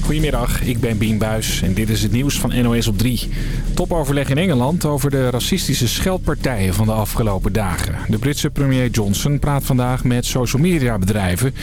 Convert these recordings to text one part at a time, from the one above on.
Goedemiddag, ik ben Bien Buis en dit is het nieuws van NOS op 3. Topoverleg in Engeland over de racistische scheldpartijen van de afgelopen dagen. De Britse premier Johnson praat vandaag met social media bedrijven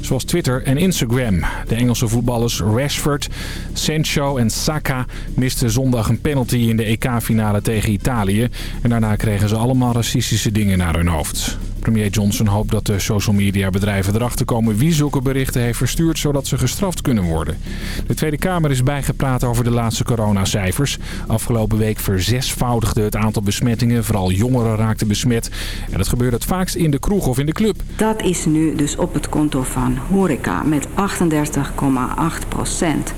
zoals Twitter en Instagram. De Engelse voetballers Rashford, Sancho en Saka misten zondag een penalty in de EK-finale tegen Italië. En daarna kregen ze allemaal racistische dingen naar hun hoofd. Premier Johnson hoopt dat de social media bedrijven erachter komen wie zulke berichten heeft verstuurd, zodat ze gestraft kunnen worden. De Tweede Kamer is bijgepraat over de laatste coronacijfers. Afgelopen week verzesvoudigde het aantal besmettingen. Vooral jongeren raakten besmet. En dat gebeurde het vaakst in de kroeg of in de club. Dat is nu dus op het konto van horeca met 38,8 procent.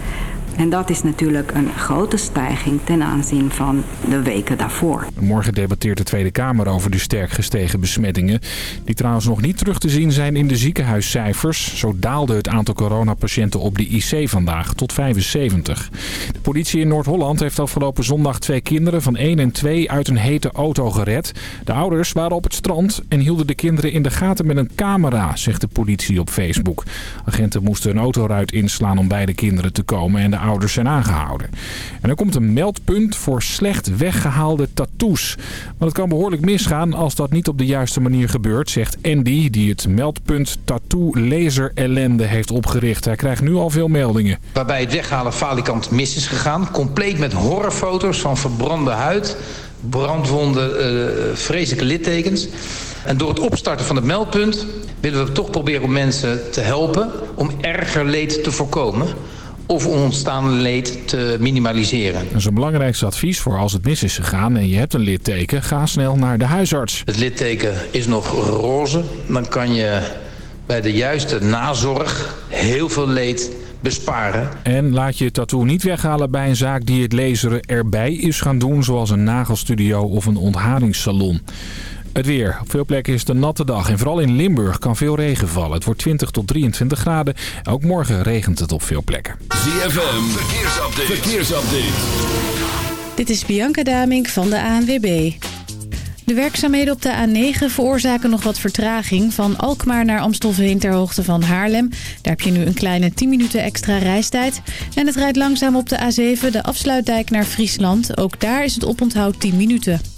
En dat is natuurlijk een grote stijging ten aanzien van de weken daarvoor. Morgen debatteert de Tweede Kamer over de sterk gestegen besmettingen. Die trouwens nog niet terug te zien zijn in de ziekenhuiscijfers. Zo daalde het aantal coronapatiënten op de IC vandaag tot 75. De politie in Noord-Holland heeft afgelopen zondag twee kinderen van 1 en 2 uit een hete auto gered. De ouders waren op het strand en hielden de kinderen in de gaten met een camera, zegt de politie op Facebook. Agenten moesten een autoruit inslaan om bij de kinderen te komen en de ouders zijn aangehouden. En er komt een meldpunt voor slecht weggehaalde tattoos. Want het kan behoorlijk misgaan als dat niet op de juiste manier gebeurt, zegt Andy... die het meldpunt tattoo laser ellende heeft opgericht. Hij krijgt nu al veel meldingen. Waarbij het weghalen falikant mis is gegaan. Compleet met horrorfoto's van verbrande huid, brandwonden, uh, vreselijke littekens... En door het opstarten van het meldpunt willen we toch proberen om mensen te helpen om erger leed te voorkomen of ontstaan leed te minimaliseren. Dat is een belangrijkste advies voor als het mis is gegaan en je hebt een litteken. Ga snel naar de huisarts. Het litteken is nog roze. Dan kan je bij de juiste nazorg heel veel leed besparen. En laat je tattoo niet weghalen bij een zaak die het laseren erbij is gaan doen... zoals een nagelstudio of een ontharingssalon. Het weer. Op veel plekken is het een natte dag. En vooral in Limburg kan veel regen vallen. Het wordt 20 tot 23 graden. Ook morgen regent het op veel plekken. ZFM. Verkeersupdate. Verkeersupdate. Dit is Bianca Damink van de ANWB. De werkzaamheden op de A9 veroorzaken nog wat vertraging. Van Alkmaar naar Amstelveen ter hoogte van Haarlem. Daar heb je nu een kleine 10 minuten extra reistijd. En het rijdt langzaam op de A7, de afsluitdijk naar Friesland. Ook daar is het oponthoud 10 minuten.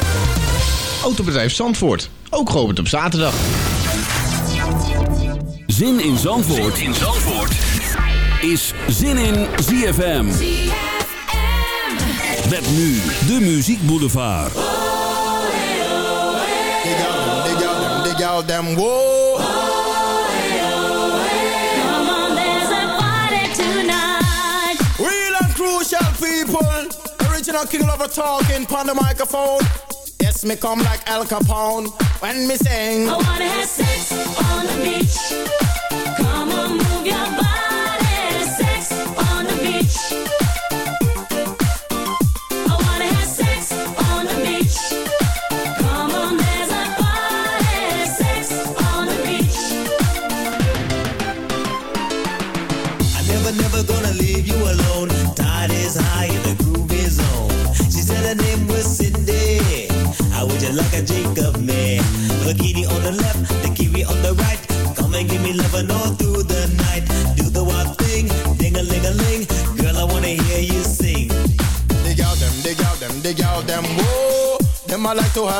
Autobedrijf Zandvoort. Ook geopend op zaterdag. Zin in Zandvoort, zin in Zandvoort. is Zin in ZFM. Met nu de Muziek Boulevard. Dig out them, dig out dig out them, whoa. Real and crucial people. Original king lover talking on the microphone. Me come like Al Capone when me sing. I wanna have sex on the beach.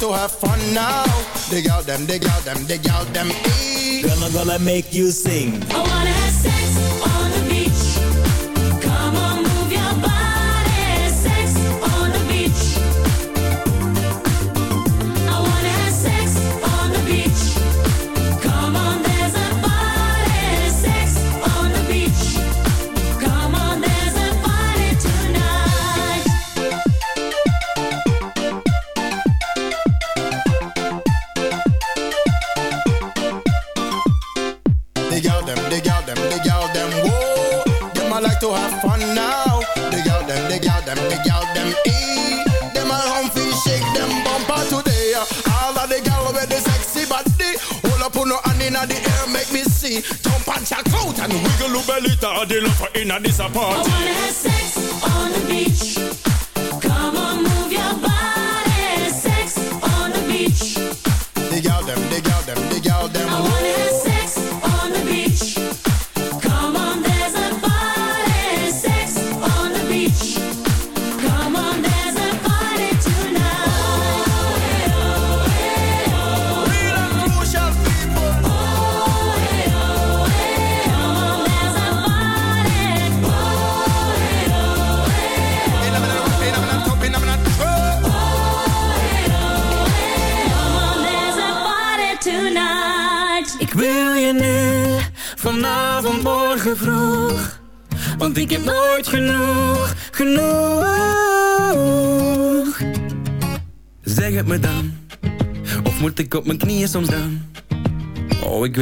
to have fun now. Dig out them, dig out them, dig out them, eh. ee. Girl, I'm gonna make you sing. I wanna a disappoint.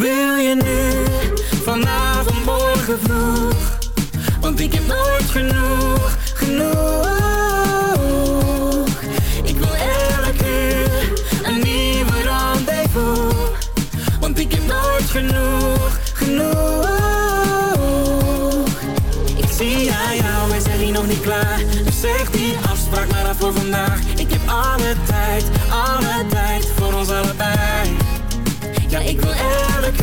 wil je nu, vanavond, morgen vroeg. Want ik heb nooit genoeg, genoeg. Ik wil elke uur een nieuwe rendezvous. Want ik heb nooit genoeg, genoeg. Ik zie aan jou, zijn hier nog niet klaar. Dus zeg die afspraak maar af voor vandaag. Ik heb alle tijd,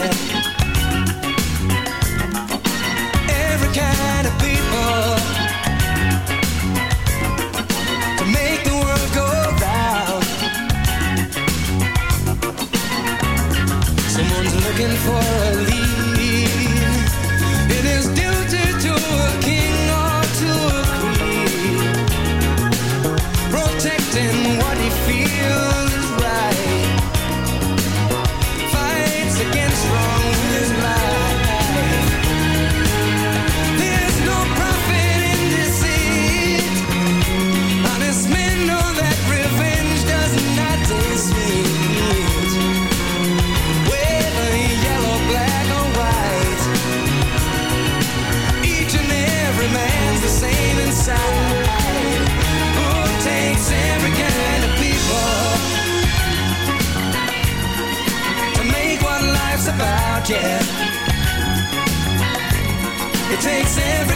yeah.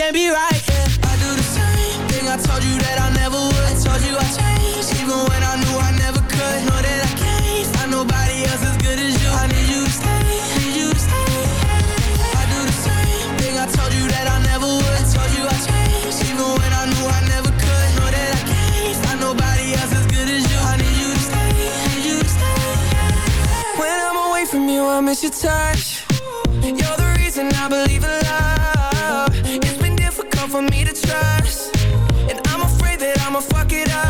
can't be right, yeah. I do the same thing. I told you that I never would. I told you I'd change Even when I knew I never could. Know that I can't find nobody else as good as you. I need you to stay, need you to stay. I do the same thing. I told you that I never would. I told you I'd change Even when I knew I never could. Know that I can't find nobody else as good as you. I need you to stay, need you to stay. When I'm away from you I miss your touch. You're the reason I believe in love. Fuck it up.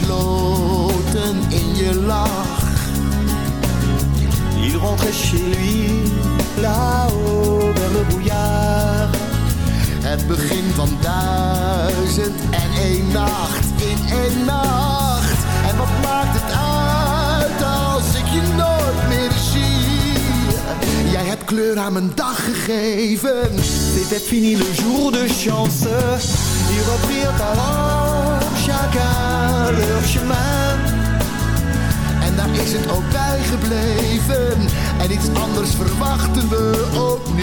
Ligt besloten in je lach. Il rentrait chez lui, là-haut vers le brouillard. Het begin van duizend en één nacht in één nacht. En wat maakt het uit als ik je nooit meer zie? Jij hebt kleur aan mijn dag gegeven. C'était fini le jour de chance. Ils reprirent alors chacun En daar is het ook bij gebleven. En iets anders verwachten we ook niet.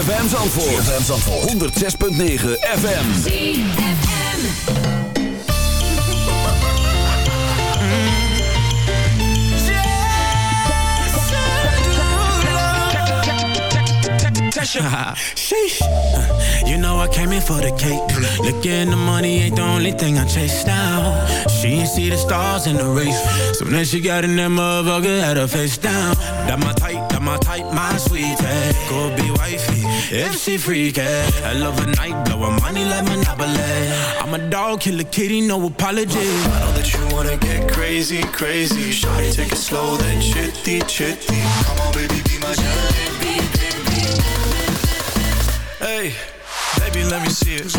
ZFM. ZFM Zandvoort. ZFM Zandvoort. 106.9 FM. Sheesh. You know I came in for the cake. Looking the money ain't the only thing I chase down. She see the stars in the race. So then she got in that motherfucker, had her face down. That my type, that my type, my sweetie. Go be wifey, if she freaky. I eh? love a night, blow her money like Monopoly. I'm a dog, kill a kitty, no apology. I know that you wanna get crazy, crazy. Shawty, take it slow, then chitty, chitty. Come on, baby, be my jalebi, baby. Hey, baby, let me see it.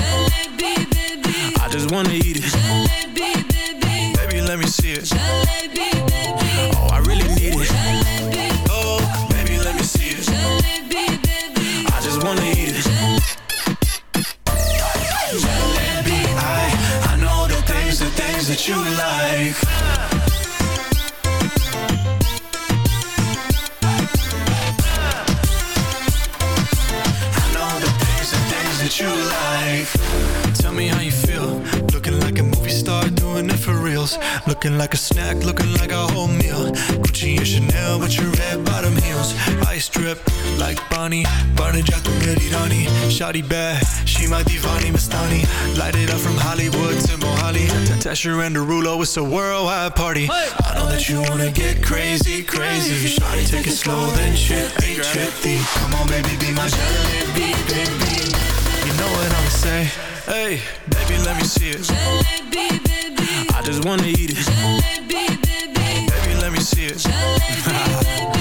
I just wanna eat it. Baby, let me see it. Wanna eat it. Jalebi, I, I know the things, the things that you like. I know the things, the things that you like. Tell me how you feel. Looking like a movie star, doing it for reals. Looking like a snack, looking like a whole meal. Gucci and Chanel with your red. Drip like Bonnie. Barney Jack ready, honey. Shotty bad, she my divani Mastani. Light it up from Hollywood to Mohali. Tesher and Derulo, it's a worldwide party. I know that you wanna get crazy, crazy. Shotty, take it slow, then chippy, chippy. Come on, baby, be my jalebi, baby. You know what I'ma say? Hey, baby, let me see it. baby I just wanna eat it. Baby, Baby let me see it. oh, I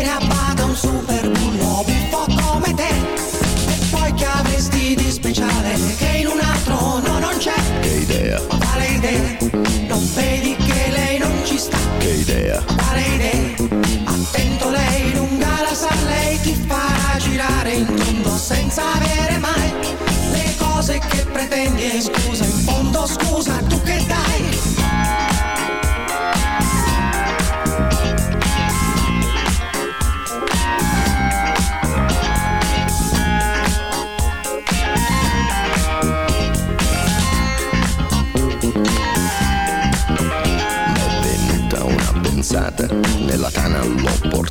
cose che pretendi e scusa in fondo scusa tu che dai? Nella tana l'ho portata,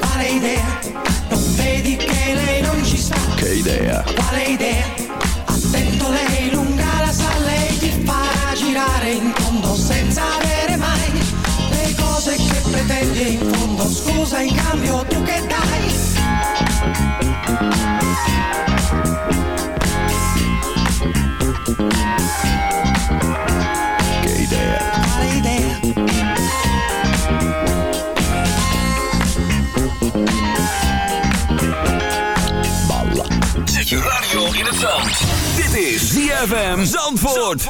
In cambio tu che dai che idea, Quale idea? balla. Zet je radio in het zand. Dit is ZFM Zandvoort.